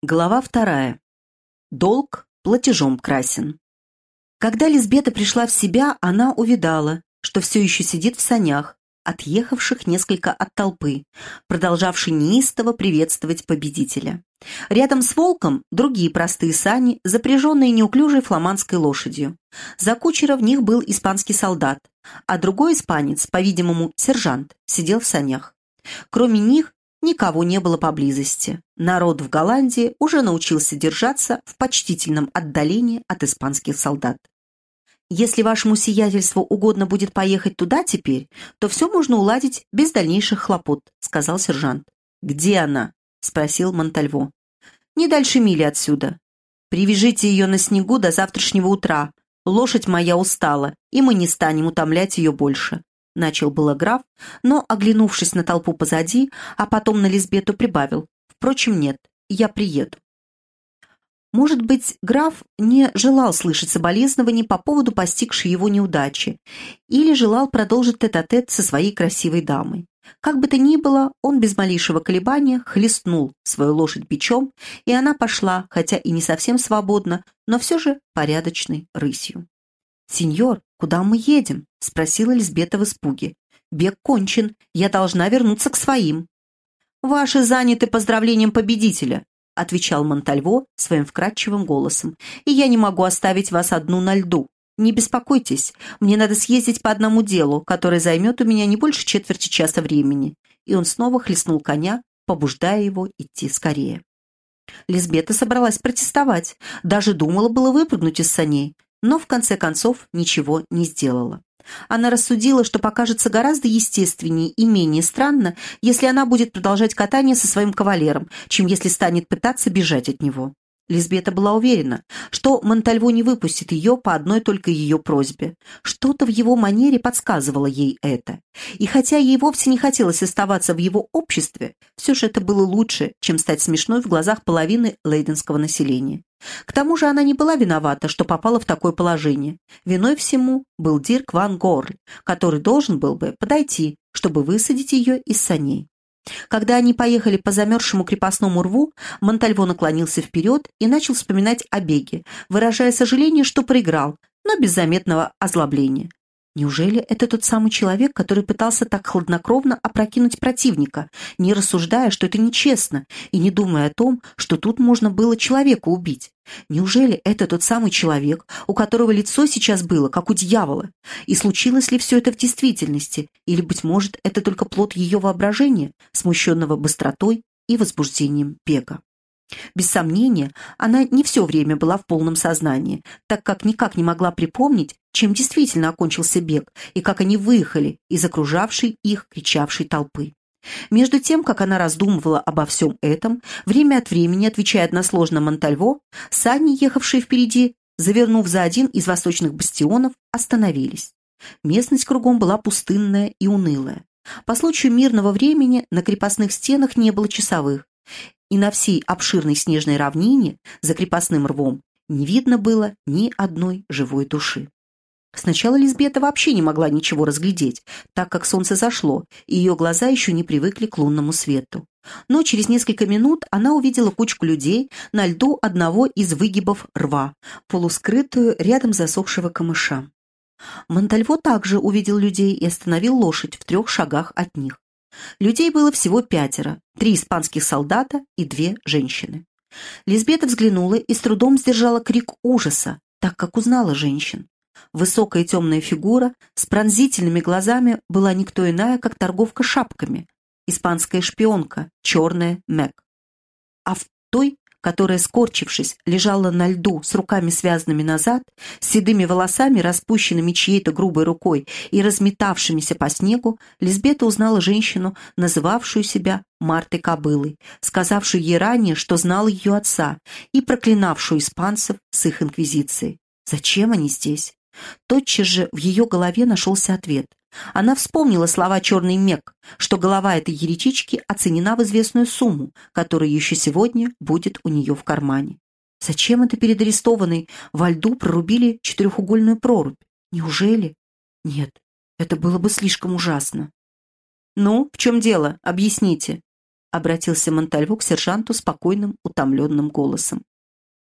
Глава вторая. Долг платежом красен. Когда Лизбета пришла в себя, она увидала, что все еще сидит в санях, отъехавших несколько от толпы, продолжавшей неистово приветствовать победителя. Рядом с волком другие простые сани, запряженные неуклюжей фламандской лошадью. За кучера в них был испанский солдат, а другой испанец, по-видимому, сержант, сидел в санях. Кроме них Никого не было поблизости. Народ в Голландии уже научился держаться в почтительном отдалении от испанских солдат. Если вашему сиятельству угодно будет поехать туда теперь, то все можно уладить без дальнейших хлопот», — сказал сержант. «Где она?» — спросил Монтальво. «Не дальше мили отсюда. Привяжите ее на снегу до завтрашнего утра. Лошадь моя устала, и мы не станем утомлять ее больше начал было граф, но, оглянувшись на толпу позади, а потом на Лизбету прибавил. Впрочем, нет, я приеду. Может быть, граф не желал слышать соболезнований по поводу постигшей его неудачи или желал продолжить тет-а-тет -тет со своей красивой дамой. Как бы то ни было, он без малейшего колебания хлестнул свою лошадь бичом, и она пошла, хотя и не совсем свободно, но все же порядочной рысью. «Сеньор, куда мы едем?» — спросила Лизбета в испуге. «Бег кончен, я должна вернуться к своим». «Ваши заняты поздравлением победителя», — отвечал Монтальво своим вкрадчивым голосом, «и я не могу оставить вас одну на льду. Не беспокойтесь, мне надо съездить по одному делу, которое займет у меня не больше четверти часа времени». И он снова хлестнул коня, побуждая его идти скорее. Лизбета собралась протестовать, даже думала было выпрыгнуть из саней, но в конце концов ничего не сделала. Она рассудила, что покажется гораздо естественнее и менее странно, если она будет продолжать катание со своим кавалером, чем если станет пытаться бежать от него. Лизбета была уверена, что Монтальво не выпустит ее по одной только ее просьбе. Что-то в его манере подсказывало ей это. И хотя ей вовсе не хотелось оставаться в его обществе, все же это было лучше, чем стать смешной в глазах половины лейденского населения. К тому же она не была виновата, что попала в такое положение. Виной всему был Дирк Ван Горль, который должен был бы подойти, чтобы высадить ее из саней. Когда они поехали по замерзшему крепостному рву, Монтальво наклонился вперед и начал вспоминать о беге, выражая сожаление, что проиграл, но без заметного озлобления. Неужели это тот самый человек, который пытался так хладнокровно опрокинуть противника, не рассуждая, что это нечестно, и не думая о том, что тут можно было человека убить? Неужели это тот самый человек, у которого лицо сейчас было, как у дьявола? И случилось ли все это в действительности? Или, быть может, это только плод ее воображения, смущенного быстротой и возбуждением бега? Без сомнения, она не все время была в полном сознании, так как никак не могла припомнить, чем действительно окончился бег и как они выехали из окружавшей их кричавшей толпы. Между тем, как она раздумывала обо всем этом, время от времени, отвечая односложно Монтальво, сани, ехавшие впереди, завернув за один из восточных бастионов, остановились. Местность кругом была пустынная и унылая. По случаю мирного времени на крепостных стенах не было часовых, и на всей обширной снежной равнине за крепостным рвом не видно было ни одной живой души. Сначала Лизбета вообще не могла ничего разглядеть, так как солнце зашло, и ее глаза еще не привыкли к лунному свету. Но через несколько минут она увидела кучку людей на льду одного из выгибов рва, полускрытую рядом засохшего камыша. Монтальво также увидел людей и остановил лошадь в трех шагах от них. Людей было всего пятеро, три испанских солдата и две женщины. Лизбета взглянула и с трудом сдержала крик ужаса, так как узнала женщин. Высокая темная фигура с пронзительными глазами была никто иная, как торговка шапками, испанская шпионка, черная Мэг. А в той которая, скорчившись, лежала на льду с руками связанными назад, с седыми волосами, распущенными чьей-то грубой рукой и разметавшимися по снегу, Лизбета узнала женщину, называвшую себя Мартой Кобылой, сказавшую ей ранее, что знала ее отца, и проклинавшую испанцев с их инквизицией. Зачем они здесь? Тотчас же в ее голове нашелся ответ. Она вспомнила слова черный Мек, что голова этой еретички оценена в известную сумму, которая еще сегодня будет у нее в кармане. Зачем это перед арестованной во льду прорубили четырехугольную прорубь? Неужели? Нет, это было бы слишком ужасно. «Ну, в чем дело? Объясните». — обратился Монтальво к сержанту спокойным, утомленным голосом.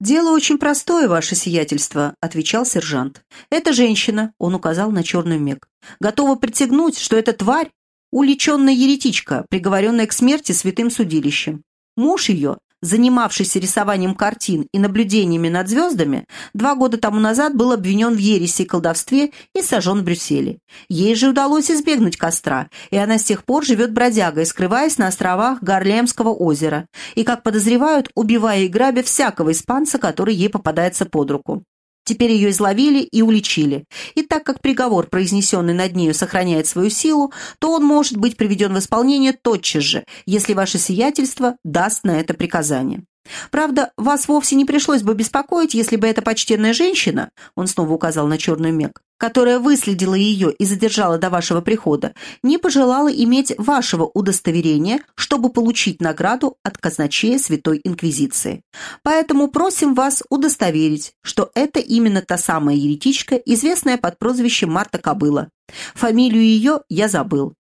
«Дело очень простое, ваше сиятельство», — отвечал сержант. «Эта женщина», — он указал на черный мег, — «готова притягнуть, что эта тварь — уличенная еретичка, приговоренная к смерти святым судилищем. Муж ее занимавшийся рисованием картин и наблюдениями над звездами, два года тому назад был обвинен в ереси и колдовстве и сожжен в Брюсселе. Ей же удалось избегнуть костра, и она с тех пор живет бродягой, скрываясь на островах Гарлемского озера, и, как подозревают, убивая и грабя всякого испанца, который ей попадается под руку. Теперь ее изловили и уличили. И так как приговор, произнесенный над нею, сохраняет свою силу, то он может быть приведен в исполнение тотчас же, если ваше сиятельство даст на это приказание. Правда, вас вовсе не пришлось бы беспокоить, если бы эта почтенная женщина, он снова указал на черный мег, которая выследила ее и задержала до вашего прихода, не пожелала иметь вашего удостоверения, чтобы получить награду от казначея Святой Инквизиции. Поэтому просим вас удостоверить, что это именно та самая еретичка, известная под прозвищем Марта Кобыла. Фамилию ее я забыл.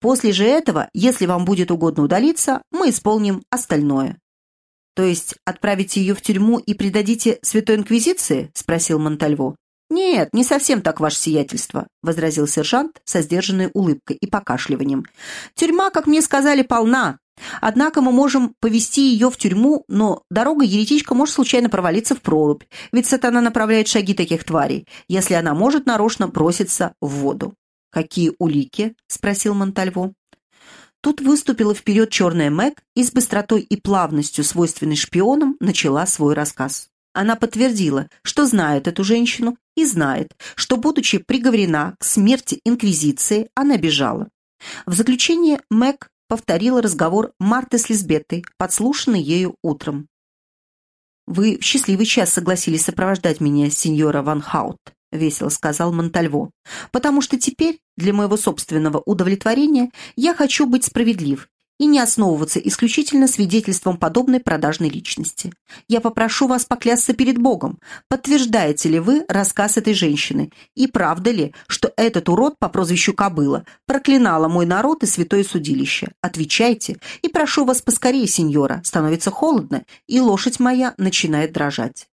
После же этого, если вам будет угодно удалиться, мы исполним остальное. «То есть отправите ее в тюрьму и предадите Святой Инквизиции?» — спросил Монтальво. «Нет, не совсем так, ваше сиятельство», — возразил сержант со сдержанной улыбкой и покашливанием. «Тюрьма, как мне сказали, полна. Однако мы можем повести ее в тюрьму, но дорога еретичка может случайно провалиться в прорубь, ведь сатана направляет шаги таких тварей, если она может нарочно броситься в воду». «Какие улики?» — спросил Монтальво. Тут выступила вперед черная Мэг и с быстротой и плавностью, свойственной шпионам, начала свой рассказ. Она подтвердила, что знает эту женщину и знает, что, будучи приговорена к смерти Инквизиции, она бежала. В заключение Мэг повторила разговор Марты с Лизбеттой, подслушанный ею утром. «Вы в счастливый час согласились сопровождать меня, сеньора Ван Хаут», — весело сказал Монтальво, «потому что теперь, для моего собственного удовлетворения, я хочу быть справедлив и не основываться исключительно свидетельством подобной продажной личности. Я попрошу вас поклясться перед Богом, подтверждаете ли вы рассказ этой женщины, и правда ли, что этот урод по прозвищу Кобыла проклинала мой народ и святое судилище? Отвечайте, и прошу вас поскорее, сеньора, становится холодно, и лошадь моя начинает дрожать».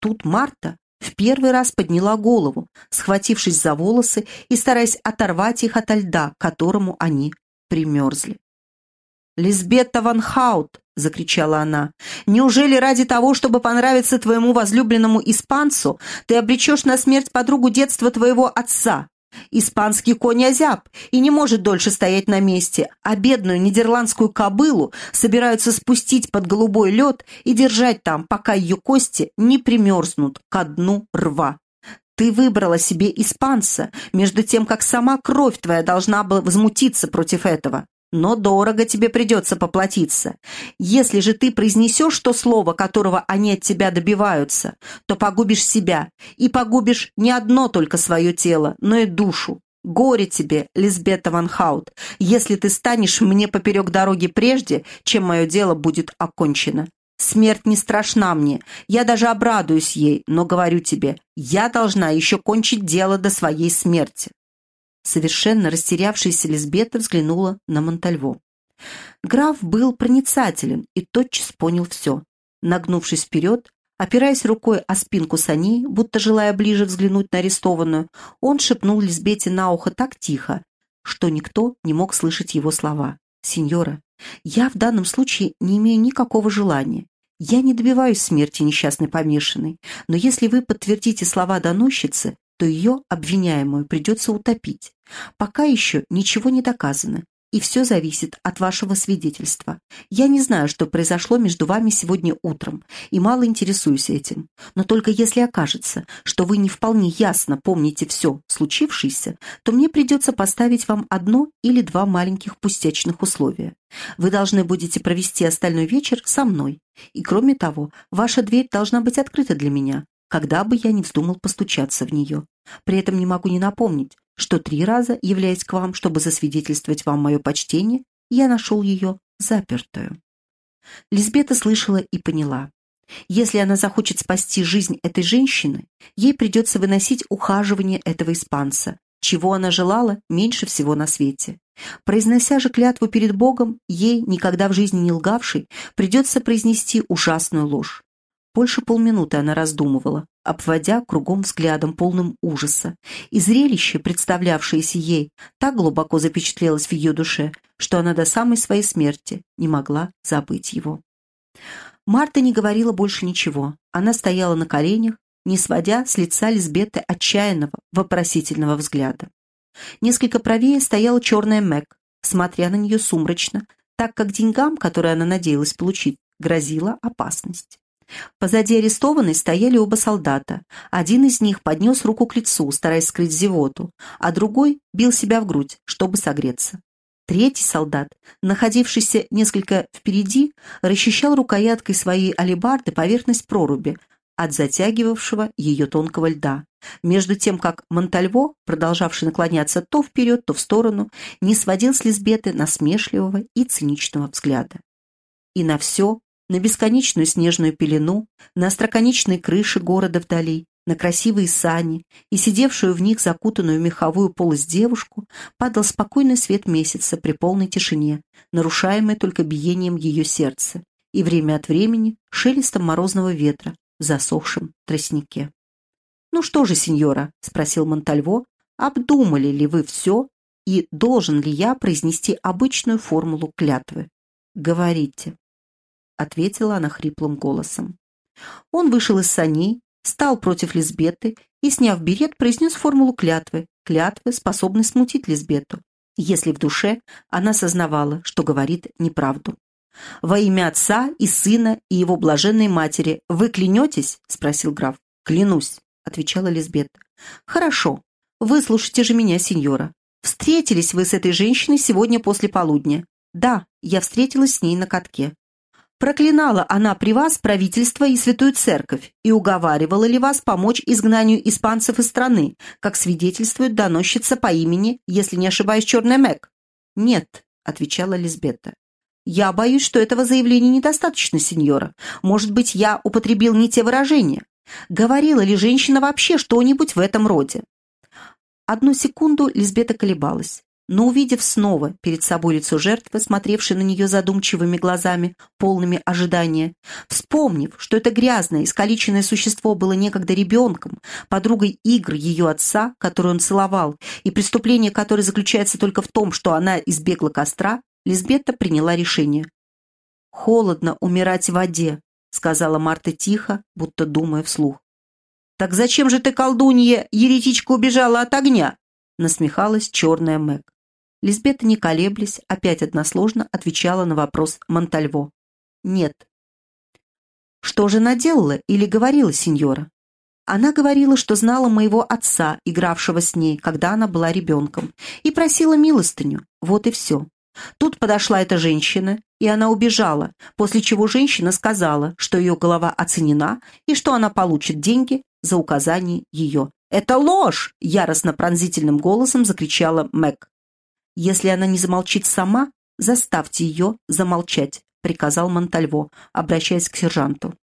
Тут Марта, в первый раз подняла голову, схватившись за волосы и стараясь оторвать их ото льда, к которому они примерзли. «Лизбетта Ван Хаут!» — закричала она. «Неужели ради того, чтобы понравиться твоему возлюбленному испанцу, ты обречешь на смерть подругу детства твоего отца? Испанский конь озяб и не может дольше стоять на месте, а бедную нидерландскую кобылу собираются спустить под голубой лед и держать там, пока ее кости не примерзнут ко дну рва. Ты выбрала себе испанца, между тем, как сама кровь твоя должна была возмутиться против этого. Но дорого тебе придется поплатиться. Если же ты произнесешь то слово, которого они от тебя добиваются, то погубишь себя, и погубишь не одно только свое тело, но и душу. Горе тебе, Лизбета Ван Хаут, если ты станешь мне поперек дороги прежде, чем мое дело будет окончено. Смерть не страшна мне, я даже обрадуюсь ей, но говорю тебе, я должна еще кончить дело до своей смерти. Совершенно растерявшаяся Лизбета взглянула на Монтальво. Граф был проницателен и тотчас понял все. Нагнувшись вперед, опираясь рукой о спинку саней, будто желая ближе взглянуть на арестованную, он шепнул Лизбете на ухо так тихо, что никто не мог слышать его слова. «Сеньора, я в данном случае не имею никакого желания. Я не добиваюсь смерти несчастной помешанной, но если вы подтвердите слова доносчицы, то ее, обвиняемую, придется утопить. Пока еще ничего не доказано, и все зависит от вашего свидетельства. Я не знаю, что произошло между вами сегодня утром, и мало интересуюсь этим. Но только если окажется, что вы не вполне ясно помните все случившееся, то мне придется поставить вам одно или два маленьких пустячных условия. Вы должны будете провести остальной вечер со мной. И кроме того, ваша дверь должна быть открыта для меня, когда бы я не вздумал постучаться в нее. При этом не могу не напомнить, что три раза, являясь к вам, чтобы засвидетельствовать вам мое почтение, я нашел ее запертую. Лизбета слышала и поняла. Если она захочет спасти жизнь этой женщины, ей придется выносить ухаживание этого испанца, чего она желала меньше всего на свете. Произнося же клятву перед Богом, ей, никогда в жизни не лгавшей, придется произнести ужасную ложь. Больше полминуты она раздумывала, обводя кругом взглядом полным ужаса, и зрелище, представлявшееся ей, так глубоко запечатлелось в ее душе, что она до самой своей смерти не могла забыть его. Марта не говорила больше ничего. Она стояла на коленях, не сводя с лица Лизбеты отчаянного, вопросительного взгляда. Несколько правее стояла черная Мэг, смотря на нее сумрачно, так как деньгам, которые она надеялась получить, грозила опасность. Позади арестованной стояли оба солдата. Один из них поднес руку к лицу, стараясь скрыть зевоту, а другой бил себя в грудь, чтобы согреться. Третий солдат, находившийся несколько впереди, расчищал рукояткой своей алебарды поверхность проруби от затягивавшего ее тонкого льда, между тем как Монтальво, продолжавший наклоняться то вперед, то в сторону, не сводил с Лизбеты насмешливого и циничного взгляда. И на все на бесконечную снежную пелену, на остроконечные крыши города вдали, на красивые сани и сидевшую в них закутанную меховую полость девушку падал спокойный свет месяца при полной тишине, нарушаемый только биением ее сердца и время от времени шелестом морозного ветра в засохшем тростнике. «Ну что же, сеньора?» — спросил Монтальво. «Обдумали ли вы все и должен ли я произнести обычную формулу клятвы? Говорите» ответила она хриплым голосом. Он вышел из саней, стал против Лизбеты и, сняв берет, произнес формулу клятвы, клятвы, способной смутить Лизбету, если в душе она сознавала, что говорит неправду. «Во имя отца и сына и его блаженной матери вы клянетесь?» — спросил граф. «Клянусь», — отвечала Лизбета. «Хорошо. Выслушайте же меня, сеньора. Встретились вы с этой женщиной сегодня после полудня?» «Да, я встретилась с ней на катке. Проклинала она при вас правительство и святую церковь и уговаривала ли вас помочь изгнанию испанцев из страны, как свидетельствует доносчица по имени, если не ошибаюсь, Черная Мэг? Нет, отвечала Лизбета. Я боюсь, что этого заявления недостаточно, сеньора. Может быть, я употребил не те выражения. Говорила ли женщина вообще что-нибудь в этом роде? Одну секунду Лизбета колебалась но увидев снова перед собой лицо жертвы, смотревшей на нее задумчивыми глазами, полными ожидания, вспомнив, что это грязное, искалеченное существо было некогда ребенком, подругой игр ее отца, которую он целовал, и преступление которое заключается только в том, что она избегла костра, Лизбетта приняла решение. «Холодно умирать в воде», — сказала Марта тихо, будто думая вслух. «Так зачем же ты, колдунья, еретичка убежала от огня?» — насмехалась черная Мэг. Лизбета, не колеблясь, опять односложно отвечала на вопрос Монтальво. «Нет». «Что же она или говорила сеньора?» Она говорила, что знала моего отца, игравшего с ней, когда она была ребенком, и просила милостыню. Вот и все. Тут подошла эта женщина, и она убежала, после чего женщина сказала, что ее голова оценена и что она получит деньги за указание ее. «Это ложь!» – яростно-пронзительным голосом закричала Мэг. «Если она не замолчит сама, заставьте ее замолчать», — приказал Монтальво, обращаясь к сержанту.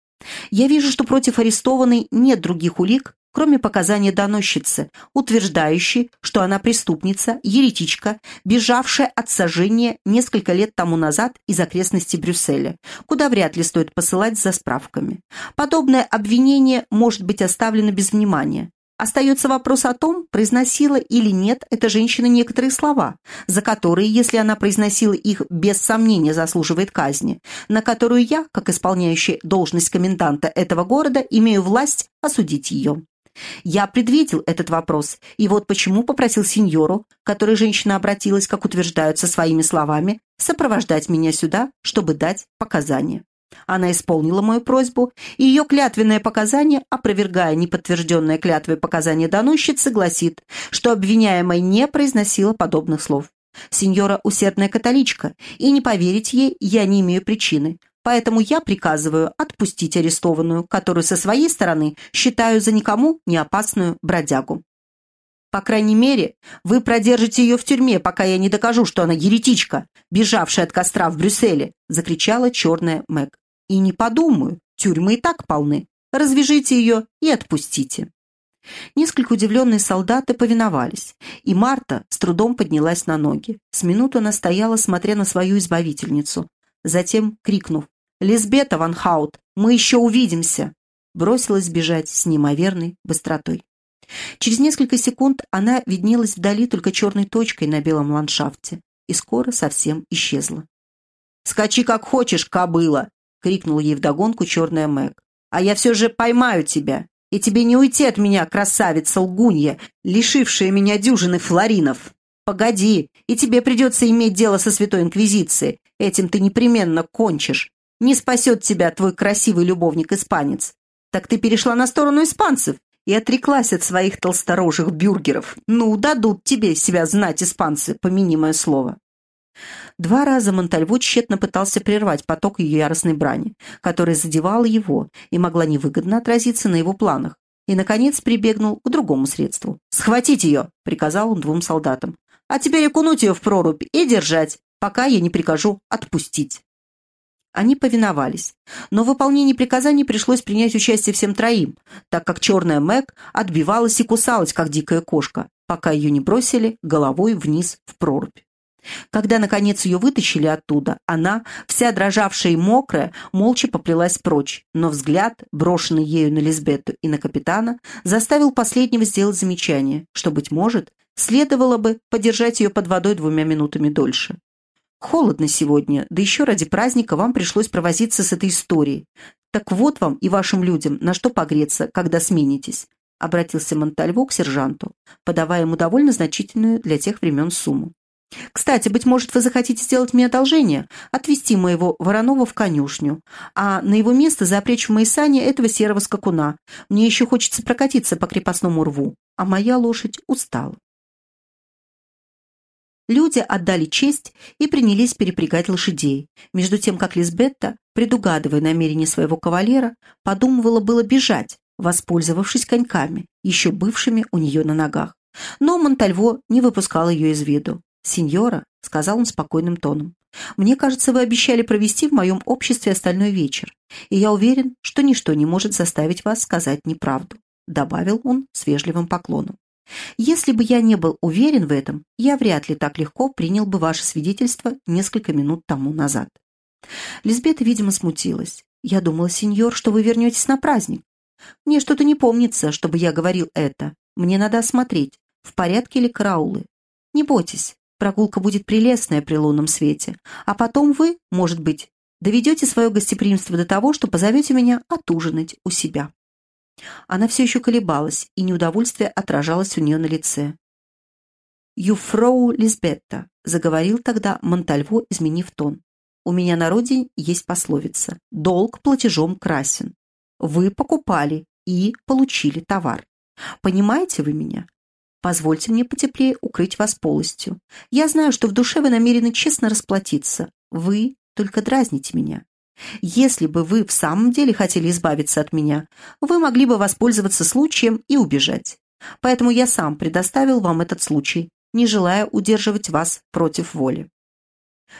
«Я вижу, что против арестованной нет других улик, кроме показания доносчицы, утверждающей, что она преступница, еретичка, бежавшая от сожжения несколько лет тому назад из окрестностей Брюсселя, куда вряд ли стоит посылать за справками. Подобное обвинение может быть оставлено без внимания. Остается вопрос о том, произносила или нет эта женщина некоторые слова, за которые, если она произносила их, без сомнения заслуживает казни, на которую я, как исполняющий должность коменданта этого города, имею власть осудить ее. Я предвидел этот вопрос, и вот почему попросил сеньору, которой женщина обратилась, как утверждают со своими словами, сопровождать меня сюда, чтобы дать показания. Она исполнила мою просьбу, и ее клятвенное показание, опровергая неподтвержденное клятвой показание доносчицы, гласит, что обвиняемая не произносила подобных слов. Сеньора усердная католичка, и не поверить ей я не имею причины, поэтому я приказываю отпустить арестованную, которую со своей стороны считаю за никому не опасную бродягу. По крайней мере, вы продержите ее в тюрьме, пока я не докажу, что она еретичка, бежавшая от костра в Брюсселе», — закричала черная Мэг. «И не подумаю, тюрьмы и так полны. Развяжите ее и отпустите». Несколько удивленные солдаты повиновались, и Марта с трудом поднялась на ноги. С минуту она стояла, смотря на свою избавительницу. Затем, крикнув «Лизбета Ван Хаут, мы еще увидимся!» бросилась бежать с неимоверной быстротой. Через несколько секунд она виднелась вдали только черной точкой на белом ландшафте и скоро совсем исчезла. «Скачи как хочешь, кобыла!» — крикнул ей вдогонку черная Мэг. «А я все же поймаю тебя, и тебе не уйти от меня, красавица-лгунья, лишившая меня дюжины флоринов. Погоди, и тебе придется иметь дело со Святой Инквизицией, этим ты непременно кончишь. Не спасет тебя твой красивый любовник-испанец. Так ты перешла на сторону испанцев и отреклась от своих толсторожих бюргеров. Ну, дадут тебе себя знать испанцы, помяни мое слово. Два раза Монтальво тщетно пытался прервать поток ее яростной брани, которая задевала его и могла невыгодно отразиться на его планах, и, наконец, прибегнул к другому средству. «Схватить ее!» — приказал он двум солдатам. «А теперь окунуть ее в прорубь и держать, пока я не прикажу отпустить». Они повиновались, но в выполнении приказаний пришлось принять участие всем троим, так как черная Мэг отбивалась и кусалась, как дикая кошка, пока ее не бросили головой вниз в прорубь. Когда, наконец, ее вытащили оттуда, она, вся дрожавшая и мокрая, молча поплелась прочь, но взгляд, брошенный ею на Лизбетту и на капитана, заставил последнего сделать замечание, что, быть может, следовало бы подержать ее под водой двумя минутами дольше. «Холодно сегодня, да еще ради праздника вам пришлось провозиться с этой историей. Так вот вам и вашим людям на что погреться, когда сменитесь», обратился Монтальво к сержанту, подавая ему довольно значительную для тех времен сумму. Кстати, быть может, вы захотите сделать мне одолжение, отвезти моего Воронова в конюшню, а на его место запречь в мои этого серого скакуна. Мне еще хочется прокатиться по крепостному рву, а моя лошадь устала. Люди отдали честь и принялись перепрягать лошадей, между тем как Лизбетта, предугадывая намерение своего кавалера, подумывала было бежать, воспользовавшись коньками, еще бывшими у нее на ногах. Но Монтальво не выпускал ее из виду. «Сеньора», — сказал он спокойным тоном, «мне кажется, вы обещали провести в моем обществе остальной вечер, и я уверен, что ничто не может заставить вас сказать неправду», — добавил он с вежливым поклоном. «Если бы я не был уверен в этом, я вряд ли так легко принял бы ваше свидетельство несколько минут тому назад». Лизбета, видимо, смутилась. «Я думала, сеньор, что вы вернетесь на праздник. Мне что-то не помнится, чтобы я говорил это. Мне надо осмотреть, в порядке ли караулы. Не бойтесь, Прогулка будет прелестная при лунном свете. А потом вы, может быть, доведете свое гостеприимство до того, что позовете меня отужинать у себя». Она все еще колебалась, и неудовольствие отражалось у нее на лице. «Юфроу Лизбетта», — заговорил тогда Монтальво, изменив тон. «У меня на родине есть пословица «долг платежом красен». Вы покупали и получили товар. Понимаете вы меня? Позвольте мне потеплее укрыть вас полностью. Я знаю, что в душе вы намерены честно расплатиться. Вы только дразните меня. Если бы вы в самом деле хотели избавиться от меня, вы могли бы воспользоваться случаем и убежать. Поэтому я сам предоставил вам этот случай, не желая удерживать вас против воли».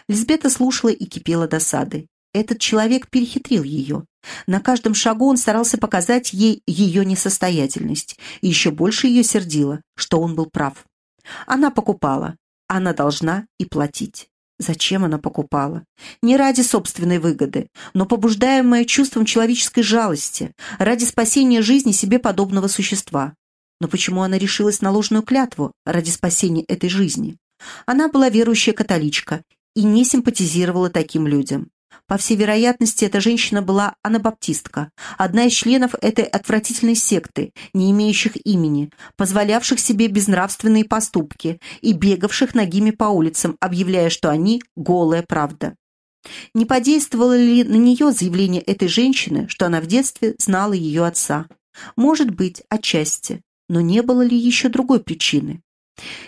Лизбета слушала и кипела досадой. Этот человек перехитрил ее. На каждом шагу он старался показать ей ее несостоятельность, и еще больше ее сердило, что он был прав. Она покупала, она должна и платить. Зачем она покупала? Не ради собственной выгоды, но побуждаемая чувством человеческой жалости, ради спасения жизни себе подобного существа. Но почему она решилась на ложную клятву ради спасения этой жизни? Она была верующая католичка и не симпатизировала таким людям. По всей вероятности, эта женщина была анабаптистка, одна из членов этой отвратительной секты, не имеющих имени, позволявших себе безнравственные поступки и бегавших ногими по улицам, объявляя, что они – голая правда. Не подействовало ли на нее заявление этой женщины, что она в детстве знала ее отца? Может быть, отчасти, но не было ли еще другой причины?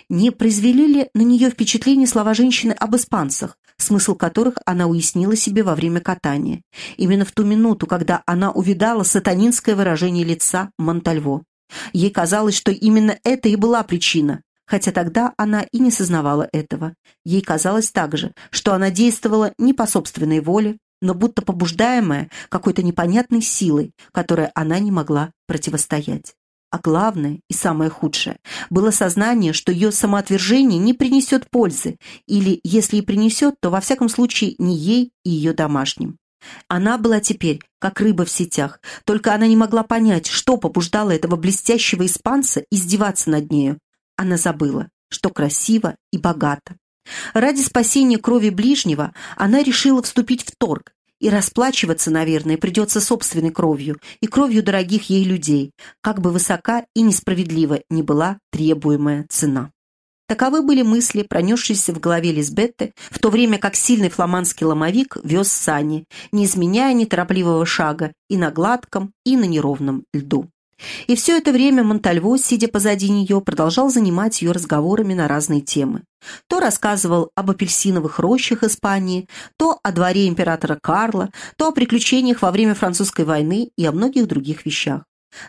Не произвели ли на нее впечатление слова женщины об испанцах, смысл которых она уяснила себе во время катания. Именно в ту минуту, когда она увидала сатанинское выражение лица Монтальво. Ей казалось, что именно это и была причина, хотя тогда она и не сознавала этого. Ей казалось также, что она действовала не по собственной воле, но будто побуждаемая какой-то непонятной силой, которой она не могла противостоять. А главное и самое худшее было сознание, что ее самоотвержение не принесет пользы, или, если и принесет, то во всяком случае не ей и ее домашним. Она была теперь как рыба в сетях, только она не могла понять, что побуждало этого блестящего испанца издеваться над нею. Она забыла, что красиво и богато. Ради спасения крови ближнего она решила вступить в торг, и расплачиваться, наверное, придется собственной кровью и кровью дорогих ей людей, как бы высока и несправедлива ни была требуемая цена. Таковы были мысли, пронесшиеся в голове Лизбетты, в то время как сильный фламандский ломовик вез сани, не изменяя неторопливого шага и на гладком, и на неровном льду. И все это время Монтальво, сидя позади нее, продолжал занимать ее разговорами на разные темы. То рассказывал об апельсиновых рощах Испании, то о дворе императора Карла, то о приключениях во время французской войны и о многих других вещах.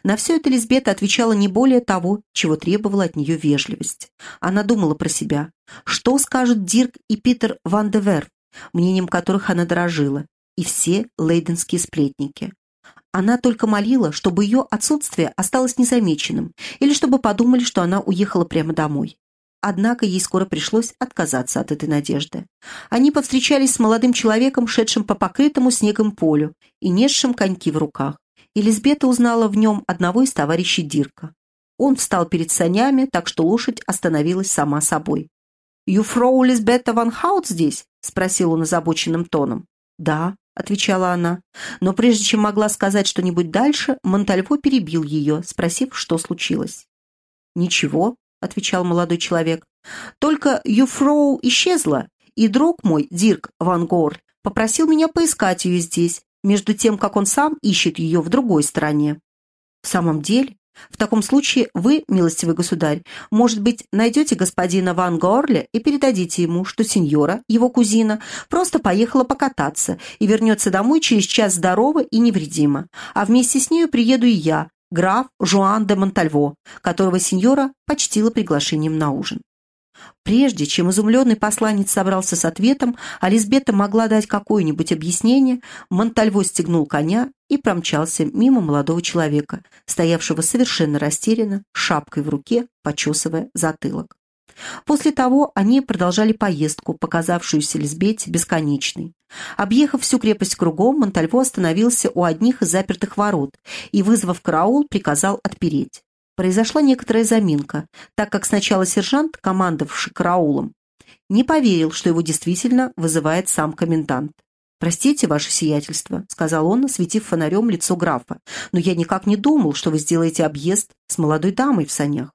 На все это Лизбета отвечала не более того, чего требовала от нее вежливость. Она думала про себя. Что скажут Дирк и Питер Ван де Верф, мнением которых она дорожила, и все лейденские сплетники. Она только молила, чтобы ее отсутствие осталось незамеченным, или чтобы подумали, что она уехала прямо домой. Однако ей скоро пришлось отказаться от этой надежды. Они повстречались с молодым человеком, шедшим по покрытому снегом полю и несшим коньки в руках. Елизбета узнала в нем одного из товарищей Дирка. Он встал перед санями, так что лошадь остановилась сама собой. «Юфроу Лизбета Ван Хаут здесь?» — спросил он озабоченным тоном. «Да», — отвечала она. Но прежде чем могла сказать что-нибудь дальше, Монтальво перебил ее, спросив, что случилось. «Ничего», — отвечал молодой человек. «Только Юфроу исчезла, и друг мой, Дирк Ван Гор, попросил меня поискать ее здесь, между тем, как он сам ищет ее в другой стране». «В самом деле? В таком случае вы, милостивый государь, может быть, найдете господина Ван Горле и передадите ему, что сеньора, его кузина, просто поехала покататься и вернется домой через час здорово и невредимо, а вместе с нею приеду и я, граф Жуан де Монтальво, которого сеньора почтила приглашением на ужин. Прежде чем изумленный посланец собрался с ответом, Ализбета могла дать какое-нибудь объяснение, Монтальво стегнул коня и промчался мимо молодого человека, стоявшего совершенно растерянно, шапкой в руке, почесывая затылок. После того они продолжали поездку, показавшуюся Лизбете бесконечной. Объехав всю крепость кругом, Монтальво остановился у одних из запертых ворот и, вызвав караул, приказал отпереть. Произошла некоторая заминка, так как сначала сержант, командовавший караулом, не поверил, что его действительно вызывает сам комендант. «Простите, ваше сиятельство», — сказал он, осветив фонарем лицо графа, «но я никак не думал, что вы сделаете объезд с молодой дамой в санях».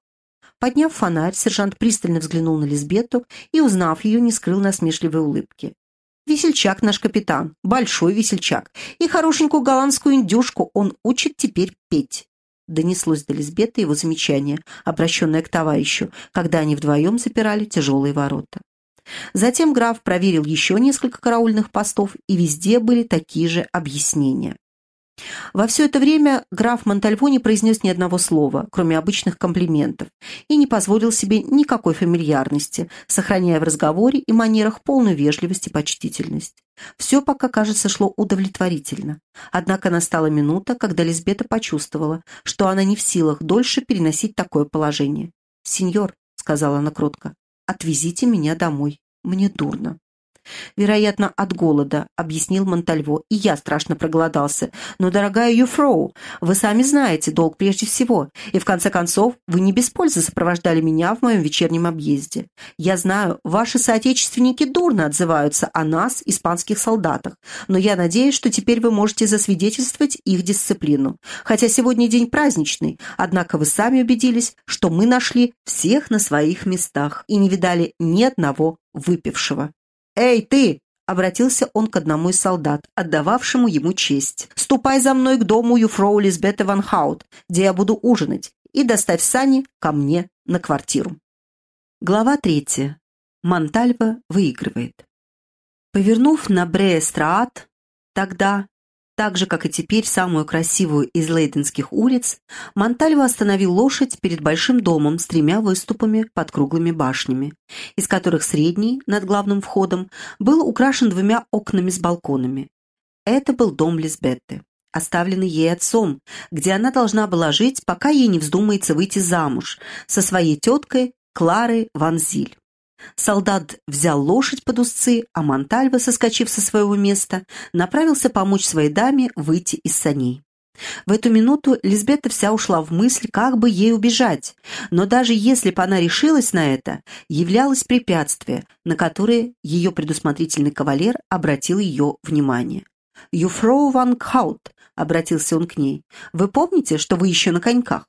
Подняв фонарь, сержант пристально взглянул на Лизбету и, узнав ее, не скрыл насмешливой улыбки. «Весельчак наш капитан, большой весельчак, и хорошенькую голландскую индюшку он учит теперь петь». Донеслось до Лизбеты его замечание, обращенное к товарищу, когда они вдвоем запирали тяжелые ворота. Затем граф проверил еще несколько караульных постов, и везде были такие же объяснения. Во все это время граф Монтальво не произнес ни одного слова, кроме обычных комплиментов, и не позволил себе никакой фамильярности, сохраняя в разговоре и манерах полную вежливость и почтительность. Все пока, кажется, шло удовлетворительно. Однако настала минута, когда Лизбета почувствовала, что она не в силах дольше переносить такое положение. «Сеньор», — сказала она кротко, — «отвезите меня домой. Мне дурно». «Вероятно, от голода», — объяснил Монтальво. «И я страшно проголодался. Но, дорогая Юфроу, вы сами знаете, долг прежде всего. И, в конце концов, вы не без пользы сопровождали меня в моем вечернем объезде. Я знаю, ваши соотечественники дурно отзываются о нас, испанских солдатах. Но я надеюсь, что теперь вы можете засвидетельствовать их дисциплину. Хотя сегодня день праздничный, однако вы сами убедились, что мы нашли всех на своих местах и не видали ни одного выпившего. «Эй, ты!» — обратился он к одному из солдат, отдававшему ему честь. «Ступай за мной к дому Юфроу Лизбета Ван Хаут, где я буду ужинать, и доставь сани ко мне на квартиру». Глава третья. Монтальва выигрывает. Повернув на Бреестраат, тогда так же, как и теперь самую красивую из лейденских улиц, Монтальво остановил лошадь перед большим домом с тремя выступами под круглыми башнями, из которых средний, над главным входом, был украшен двумя окнами с балконами. Это был дом Лизбетты. оставленный ей отцом, где она должна была жить, пока ей не вздумается выйти замуж, со своей теткой Кларой Ванзиль. Солдат взял лошадь под узцы, а Монтальва, соскочив со своего места, направился помочь своей даме выйти из саней. В эту минуту Лизбета вся ушла в мысль, как бы ей убежать, но даже если бы она решилась на это, являлось препятствие, на которое ее предусмотрительный кавалер обратил ее внимание. «Юфроу ван Кхаут», — обратился он к ней, — «вы помните, что вы еще на коньках?»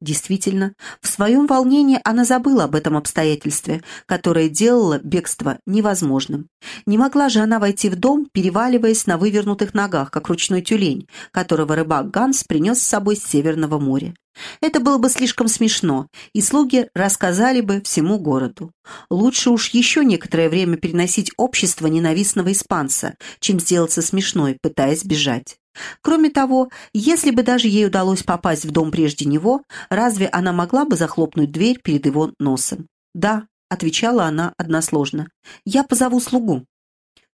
Действительно, в своем волнении она забыла об этом обстоятельстве, которое делало бегство невозможным. Не могла же она войти в дом, переваливаясь на вывернутых ногах, как ручной тюлень, которого рыбак Ганс принес с собой с Северного моря. Это было бы слишком смешно, и слуги рассказали бы всему городу. Лучше уж еще некоторое время переносить общество ненавистного испанца, чем сделаться смешной, пытаясь бежать. Кроме того, если бы даже ей удалось попасть в дом прежде него, разве она могла бы захлопнуть дверь перед его носом? «Да», — отвечала она односложно, — «я позову слугу».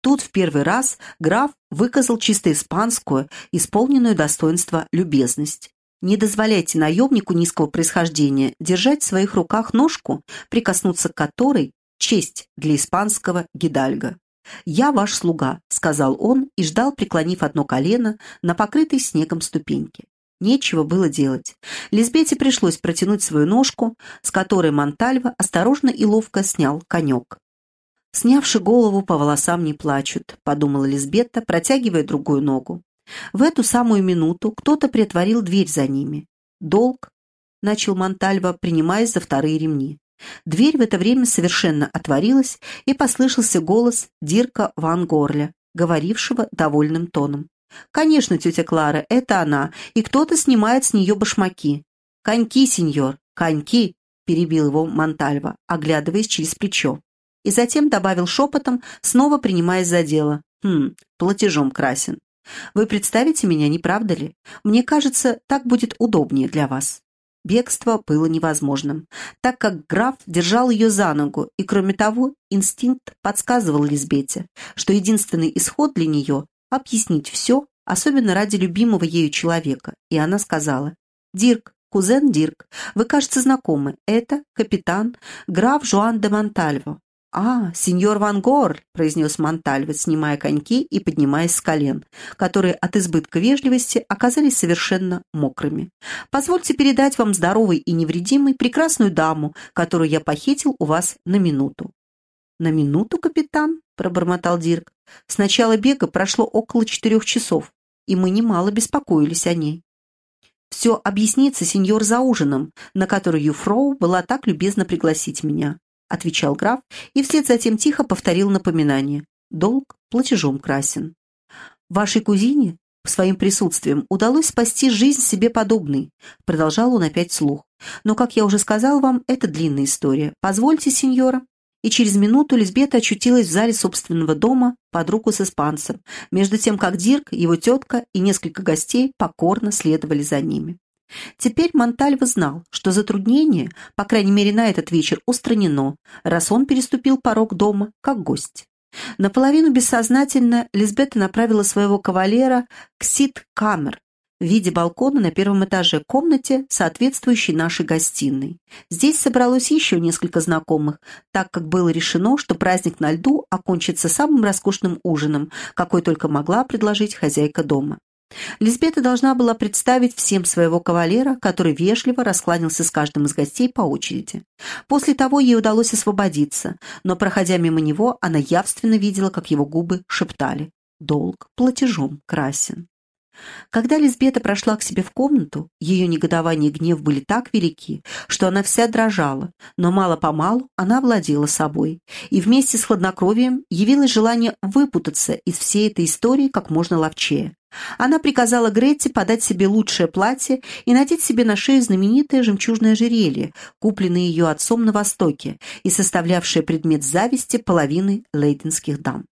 Тут в первый раз граф выказал чисто испанскую, исполненную достоинства любезность. Не дозволяйте наемнику низкого происхождения держать в своих руках ножку, прикоснуться к которой – честь для испанского гидальга. «Я ваш слуга», — сказал он и ждал, преклонив одно колено на покрытой снегом ступеньке. Нечего было делать. Лизбете пришлось протянуть свою ножку, с которой Монтальва осторожно и ловко снял конек. «Снявши голову, по волосам не плачут», — подумала Лизбета, протягивая другую ногу. В эту самую минуту кто-то притворил дверь за ними. «Долг», — начал Монтальва, принимаясь за вторые ремни. Дверь в это время совершенно отворилась, и послышался голос Дирка Ван Горля, говорившего довольным тоном. «Конечно, тетя Клара, это она, и кто-то снимает с нее башмаки». «Коньки, сеньор, коньки!» — перебил его Монтальва, оглядываясь через плечо. И затем добавил шепотом, снова принимаясь за дело. «Хм, платежом красен. Вы представите меня, не правда ли? Мне кажется, так будет удобнее для вас». Бегство было невозможным, так как граф держал ее за ногу, и, кроме того, инстинкт подсказывал Лизбете, что единственный исход для нее – объяснить все, особенно ради любимого ею человека, и она сказала «Дирк, кузен Дирк, вы, кажется, знакомы, это капитан граф Жуан де Монтальво, «А, сеньор Ван Гор», — произнес Монтальвет, снимая коньки и поднимаясь с колен, которые от избытка вежливости оказались совершенно мокрыми. «Позвольте передать вам здоровой и невредимой прекрасную даму, которую я похитил у вас на минуту». «На минуту, капитан?» — пробормотал Дирк. «С начала бега прошло около четырех часов, и мы немало беспокоились о ней». «Все объяснится, сеньор, за ужином, на который Юфроу была так любезна пригласить меня отвечал граф и вслед за тем тихо повторил напоминание. Долг платежом красен. Вашей кузине своим присутствием удалось спасти жизнь себе подобной, продолжал он опять слух. Но, как я уже сказал вам, это длинная история. Позвольте, сеньора. И через минуту Лизбета очутилась в зале собственного дома под руку с испанцем, между тем как Дирк, его тетка и несколько гостей покорно следовали за ними. Теперь Монтальва знал, что затруднение, по крайней мере на этот вечер, устранено, раз он переступил порог дома как гость. Наполовину бессознательно Лизбета направила своего кавалера к сит-камер в виде балкона на первом этаже комнате, соответствующей нашей гостиной. Здесь собралось еще несколько знакомых, так как было решено, что праздник на льду окончится самым роскошным ужином, какой только могла предложить хозяйка дома. Лизбета должна была представить всем своего кавалера, который вежливо раскланялся с каждым из гостей по очереди. После того ей удалось освободиться, но, проходя мимо него, она явственно видела, как его губы шептали «Долг платежом красен». Когда Лизбета прошла к себе в комнату, ее негодование и гнев были так велики, что она вся дрожала, но мало-помалу она владела собой, и вместе с хладнокровием явилось желание выпутаться из всей этой истории как можно ловчее. Она приказала Гретте подать себе лучшее платье и надеть себе на шею знаменитое жемчужное ожерелье, купленное ее отцом на Востоке и составлявшее предмет зависти половины лейденских дам.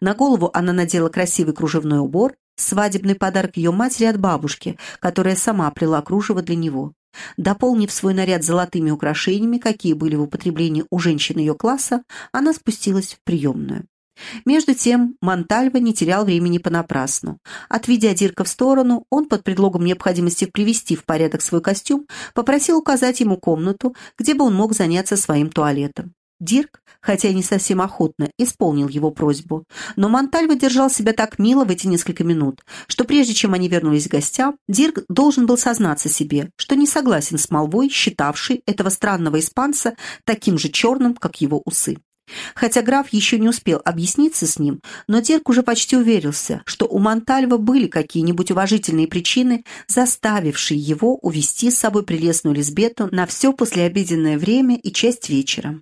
На голову она надела красивый кружевной убор, свадебный подарок ее матери от бабушки, которая сама плела кружево для него. Дополнив свой наряд золотыми украшениями, какие были в употреблении у женщин ее класса, она спустилась в приемную. Между тем Монтальва не терял времени понапрасну. Отведя Дирка в сторону, он под предлогом необходимости привести в порядок свой костюм попросил указать ему комнату, где бы он мог заняться своим туалетом. Дирк, хотя и не совсем охотно, исполнил его просьбу, но Монтальва держал себя так мило в эти несколько минут, что прежде чем они вернулись к гостям, Дирк должен был сознаться себе, что не согласен с молвой, считавшей этого странного испанца таким же черным, как его усы. Хотя граф еще не успел объясниться с ним, но Дирк уже почти уверился, что у Монтальва были какие-нибудь уважительные причины, заставившие его увести с собой прелестную Лизбету на все послеобеденное время и часть вечера.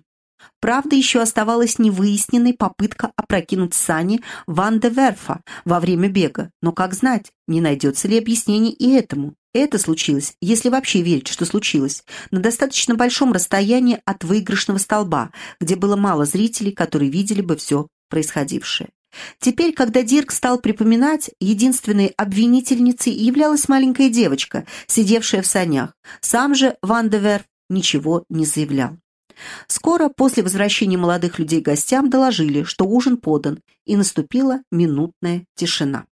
Правда, еще оставалась невыясненной попытка опрокинуть сани Ван де Верфа во время бега, но как знать, не найдется ли объяснений и этому. Это случилось, если вообще верить, что случилось, на достаточно большом расстоянии от выигрышного столба, где было мало зрителей, которые видели бы все происходившее. Теперь, когда Дирк стал припоминать, единственной обвинительницей являлась маленькая девочка, сидевшая в санях. Сам же Ван де Верф ничего не заявлял. Скоро после возвращения молодых людей гостям доложили, что ужин подан, и наступила минутная тишина.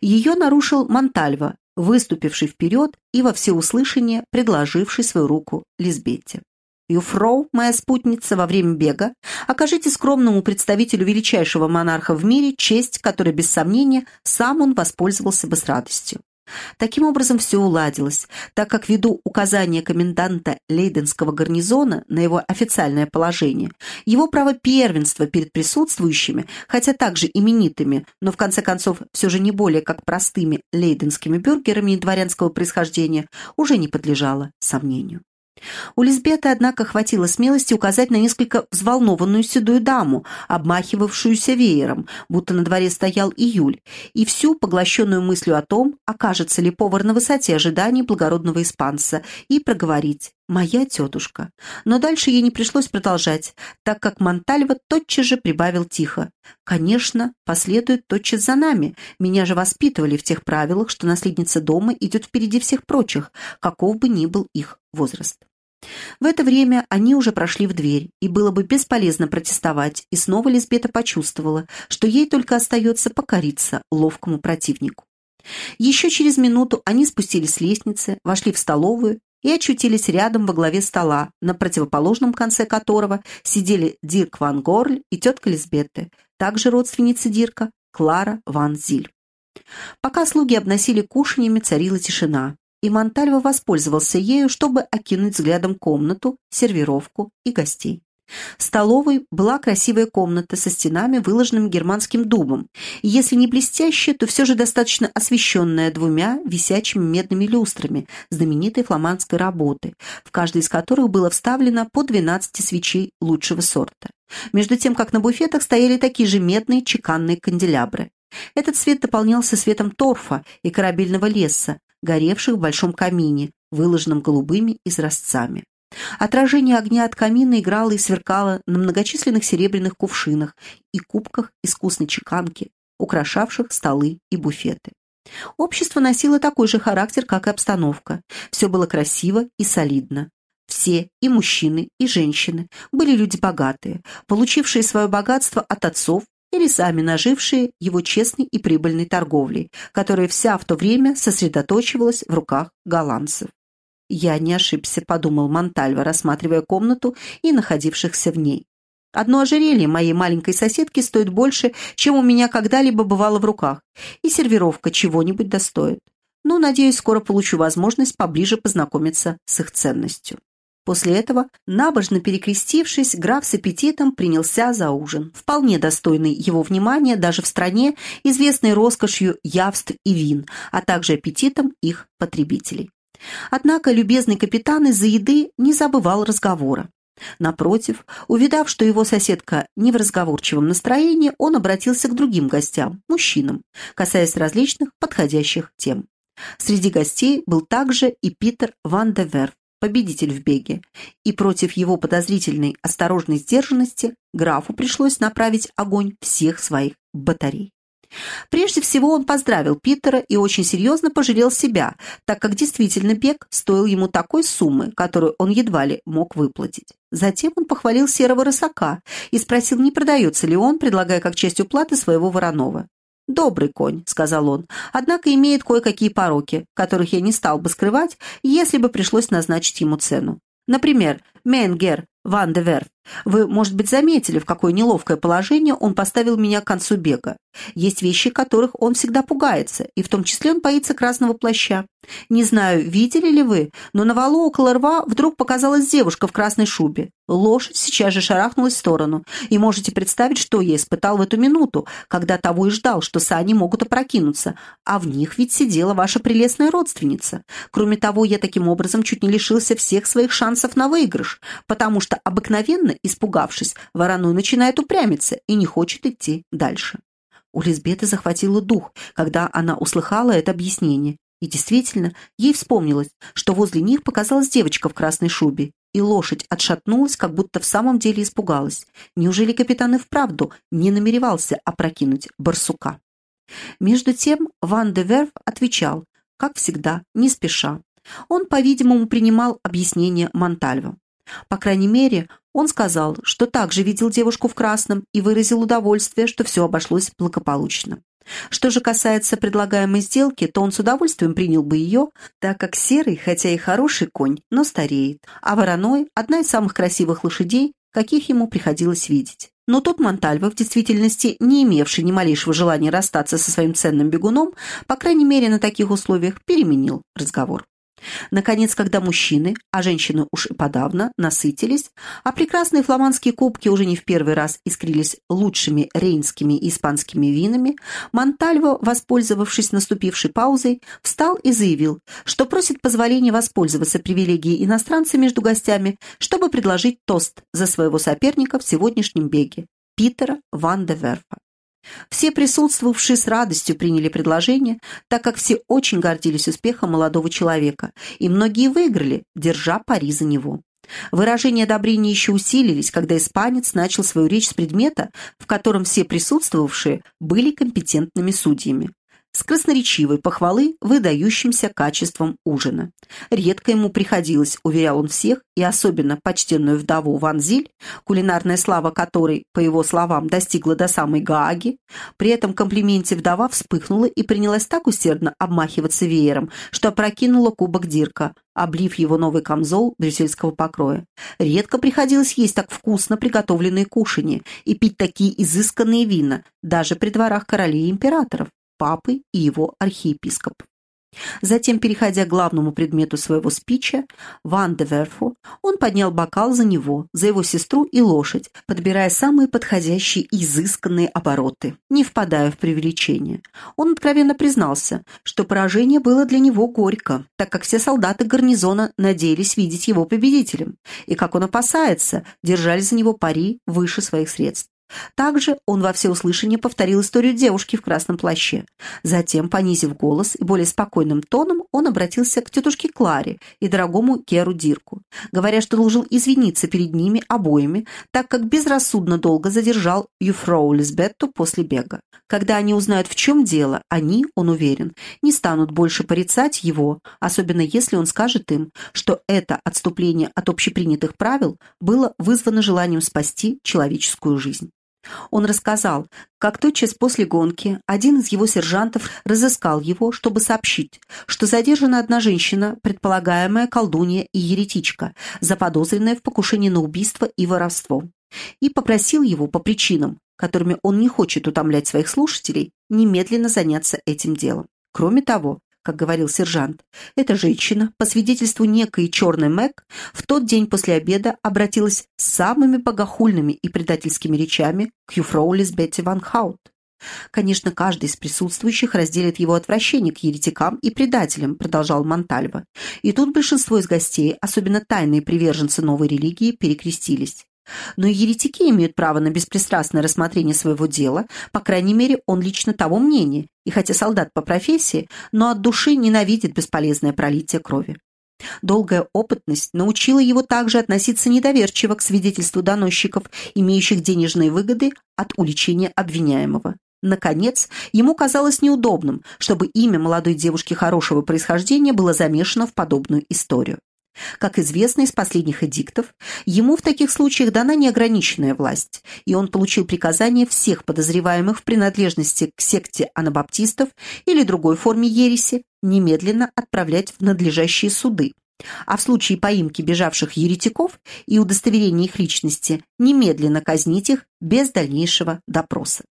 Ее нарушил Монтальва, выступивший вперед и во всеуслышание предложивший свою руку Лизбете. «Юфроу, моя спутница, во время бега, окажите скромному представителю величайшего монарха в мире честь, которой, без сомнения, сам он воспользовался бы с радостью. Таким образом, все уладилось, так как ввиду указания коменданта Лейденского гарнизона на его официальное положение, его право первенства перед присутствующими, хотя также именитыми, но в конце концов все же не более как простыми лейденскими бюргерами дворянского происхождения, уже не подлежало сомнению. У Лизбеты, однако, хватило смелости указать на несколько взволнованную седую даму, обмахивавшуюся веером, будто на дворе стоял июль, и всю поглощенную мыслью о том, окажется ли повар на высоте ожиданий благородного испанца, и проговорить «моя тетушка». Но дальше ей не пришлось продолжать, так как Монтальва тотчас же прибавил тихо. «Конечно, последует тотчас за нами. Меня же воспитывали в тех правилах, что наследница дома идет впереди всех прочих, каков бы ни был их возраст». В это время они уже прошли в дверь, и было бы бесполезно протестовать, и снова Лизбета почувствовала, что ей только остается покориться ловкому противнику. Еще через минуту они спустились с лестницы, вошли в столовую и очутились рядом во главе стола, на противоположном конце которого сидели Дирк Ван Горль и тетка Лизбетты, также родственница Дирка, Клара Ван Зиль. Пока слуги обносили кушаньями, царила тишина и Монтальво воспользовался ею, чтобы окинуть взглядом комнату, сервировку и гостей. В столовой была красивая комната со стенами, выложенными германским дубом, и если не блестящая, то все же достаточно освещенная двумя висячими медными люстрами знаменитой фламандской работы, в каждой из которых было вставлено по 12 свечей лучшего сорта. Между тем, как на буфетах стояли такие же медные чеканные канделябры. Этот свет дополнялся светом торфа и корабельного леса, горевших в большом камине, выложенном голубыми изразцами. Отражение огня от камина играло и сверкало на многочисленных серебряных кувшинах и кубках искусной чеканки, украшавших столы и буфеты. Общество носило такой же характер, как и обстановка. Все было красиво и солидно. Все, и мужчины, и женщины, были люди богатые, получившие свое богатство от отцов или сами нажившие его честной и прибыльной торговлей, которая вся в то время сосредоточивалась в руках голландцев. «Я не ошибся», — подумал Монтальво, рассматривая комнату и находившихся в ней. «Одно ожерелье моей маленькой соседки стоит больше, чем у меня когда-либо бывало в руках, и сервировка чего-нибудь достоит. Ну, надеюсь, скоро получу возможность поближе познакомиться с их ценностью». После этого, набожно перекрестившись, граф с аппетитом принялся за ужин, вполне достойный его внимания даже в стране, известной роскошью явств и вин, а также аппетитом их потребителей. Однако любезный капитан из-за еды не забывал разговора. Напротив, увидав, что его соседка не в разговорчивом настроении, он обратился к другим гостям, мужчинам, касаясь различных подходящих тем. Среди гостей был также и Питер Ван де Верф, победитель в беге, и против его подозрительной осторожной сдержанности графу пришлось направить огонь всех своих батарей. Прежде всего он поздравил Питера и очень серьезно пожалел себя, так как действительно бег стоил ему такой суммы, которую он едва ли мог выплатить. Затем он похвалил серого рысака и спросил, не продается ли он, предлагая как часть уплаты своего вороного. «Добрый конь», — сказал он, — «однако имеет кое-какие пороки, которых я не стал бы скрывать, если бы пришлось назначить ему цену. Например, Менгер Ван де Верф. Вы, может быть, заметили, в какое неловкое положение он поставил меня к концу бега. Есть вещи, которых он всегда пугается, и в том числе он боится красного плаща. Не знаю, видели ли вы, но на валу около рва вдруг показалась девушка в красной шубе. Лошадь сейчас же шарахнулась в сторону, и можете представить, что я испытал в эту минуту, когда того и ждал, что сани могут опрокинуться, а в них ведь сидела ваша прелестная родственница. Кроме того, я таким образом чуть не лишился всех своих шансов на выигрыш, потому что обыкновенно, испугавшись, вороной начинает упрямиться и не хочет идти дальше. У Лизбеты захватило дух, когда она услыхала это объяснение. И действительно, ей вспомнилось, что возле них показалась девочка в красной шубе, и лошадь отшатнулась, как будто в самом деле испугалась. Неужели капитан и вправду не намеревался опрокинуть барсука? Между тем Ван де Верф отвечал, как всегда, не спеша. Он, по-видимому, принимал объяснение Монтальво. По крайней мере, он сказал, что также видел девушку в красном и выразил удовольствие, что все обошлось благополучно. Что же касается предлагаемой сделки, то он с удовольствием принял бы ее, так как серый, хотя и хороший конь, но стареет, а вороной – одна из самых красивых лошадей, каких ему приходилось видеть. Но тот Монтальво, в действительности не имевший ни малейшего желания расстаться со своим ценным бегуном, по крайней мере на таких условиях, переменил разговор. Наконец, когда мужчины, а женщины уж и подавно, насытились, а прекрасные фламандские кубки уже не в первый раз искрились лучшими рейнскими и испанскими винами, Монтальво, воспользовавшись наступившей паузой, встал и заявил, что просит позволения воспользоваться привилегией иностранца между гостями, чтобы предложить тост за своего соперника в сегодняшнем беге – Питера Ван де Верфа. Все присутствовавшие с радостью приняли предложение, так как все очень гордились успехом молодого человека, и многие выиграли, держа пари за него. Выражения одобрения еще усилились, когда испанец начал свою речь с предмета, в котором все присутствовавшие были компетентными судьями с красноречивой похвалы выдающимся качеством ужина. Редко ему приходилось, уверял он всех, и особенно почтенную вдову Ванзиль, кулинарная слава которой, по его словам, достигла до самой Гааги. При этом комплименте вдова вспыхнула и принялась так усердно обмахиваться веером, что опрокинула кубок Дирка, облив его новый камзол брюссельского покроя. Редко приходилось есть так вкусно приготовленные кушанья и пить такие изысканные вина, даже при дворах королей и императоров папы и его архиепископ. Затем, переходя к главному предмету своего спича, Ван де Верфу, он поднял бокал за него, за его сестру и лошадь, подбирая самые подходящие изысканные обороты, не впадая в преувеличение. Он откровенно признался, что поражение было для него горько, так как все солдаты гарнизона надеялись видеть его победителем, и, как он опасается, держали за него пари выше своих средств. Также он во всеуслышание повторил историю девушки в красном плаще. Затем, понизив голос и более спокойным тоном, он обратился к тетушке Кларе и дорогому Керу Дирку, говоря, что должен извиниться перед ними обоими, так как безрассудно долго задержал Юфроу Лизбетту после бега. Когда они узнают, в чем дело, они, он уверен, не станут больше порицать его, особенно если он скажет им, что это отступление от общепринятых правил было вызвано желанием спасти человеческую жизнь. Он рассказал, как тотчас после гонки один из его сержантов разыскал его, чтобы сообщить, что задержана одна женщина, предполагаемая колдунья и еретичка, заподозренная в покушении на убийство и воровство, и попросил его по причинам, которыми он не хочет утомлять своих слушателей, немедленно заняться этим делом. Кроме того, как говорил сержант. Эта женщина, по свидетельству некой черной Мэг, в тот день после обеда обратилась с самыми богохульными и предательскими речами к Юфроу Лизбетте Ван Хаут. «Конечно, каждый из присутствующих разделит его отвращение к еретикам и предателям», продолжал Монтальво. И тут большинство из гостей, особенно тайные приверженцы новой религии, перекрестились. Но еретики имеют право на беспристрастное рассмотрение своего дела, по крайней мере, он лично того мнения, и хотя солдат по профессии, но от души ненавидит бесполезное пролитие крови. Долгая опытность научила его также относиться недоверчиво к свидетельству доносчиков, имеющих денежные выгоды от уличения обвиняемого. Наконец, ему казалось неудобным, чтобы имя молодой девушки хорошего происхождения было замешано в подобную историю. Как известно из последних эдиктов, ему в таких случаях дана неограниченная власть, и он получил приказание всех подозреваемых в принадлежности к секте анабаптистов или другой форме ереси немедленно отправлять в надлежащие суды, а в случае поимки бежавших еретиков и удостоверения их личности немедленно казнить их без дальнейшего допроса.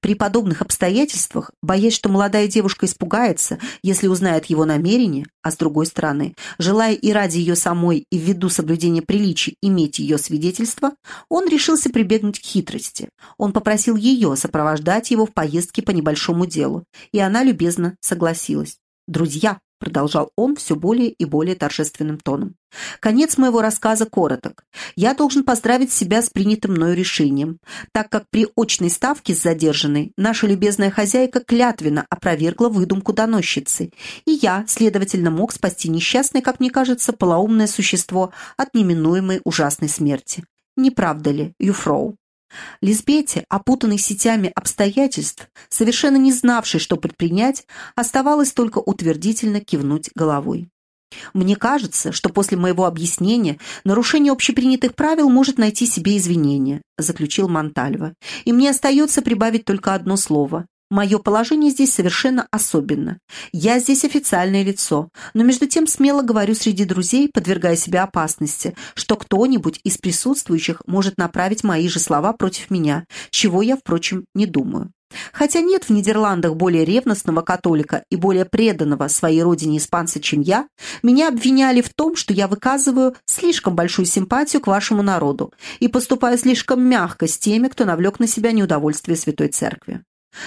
При подобных обстоятельствах, боясь, что молодая девушка испугается, если узнает его намерение, а с другой стороны, желая и ради ее самой, и ввиду соблюдения приличий иметь ее свидетельство, он решился прибегнуть к хитрости. Он попросил ее сопровождать его в поездке по небольшому делу, и она любезно согласилась. «Друзья», — продолжал он все более и более торжественным тоном. «Конец моего рассказа короток. Я должен поздравить себя с принятым мною решением, так как при очной ставке с задержанной наша любезная хозяйка клятвенно опровергла выдумку доносчицы, и я, следовательно, мог спасти несчастное, как мне кажется, полоумное существо от неминуемой ужасной смерти. Не правда ли, Юфроу?» Лизбете, опутанной сетями обстоятельств, совершенно не знавшей, что предпринять, оставалось только утвердительно кивнуть головой. «Мне кажется, что после моего объяснения нарушение общепринятых правил может найти себе извинения», заключил Монтальво. «И мне остается прибавить только одно слово Мое положение здесь совершенно особенно. Я здесь официальное лицо, но между тем смело говорю среди друзей, подвергая себя опасности, что кто-нибудь из присутствующих может направить мои же слова против меня, чего я, впрочем, не думаю. Хотя нет в Нидерландах более ревностного католика и более преданного своей родине испанца, чем я, меня обвиняли в том, что я выказываю слишком большую симпатию к вашему народу и поступаю слишком мягко с теми, кто навлек на себя неудовольствие Святой Церкви.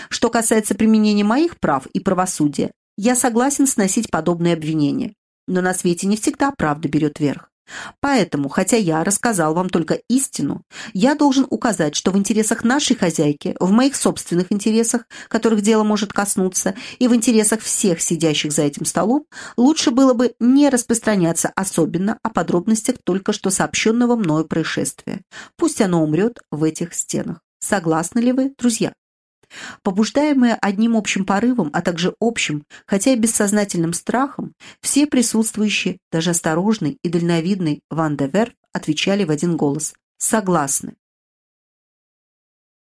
Что касается применения моих прав и правосудия, я согласен сносить подобные обвинения. Но на свете не всегда правда берет верх. Поэтому, хотя я рассказал вам только истину, я должен указать, что в интересах нашей хозяйки, в моих собственных интересах, которых дело может коснуться, и в интересах всех сидящих за этим столом, лучше было бы не распространяться особенно о подробностях только что сообщенного мною происшествия. Пусть оно умрет в этих стенах. Согласны ли вы, друзья? Побуждаемые одним общим порывом, а также общим, хотя и бессознательным страхом, все присутствующие, даже осторожный и дальновидный Ван де Верф, отвечали в один голос «Согласны».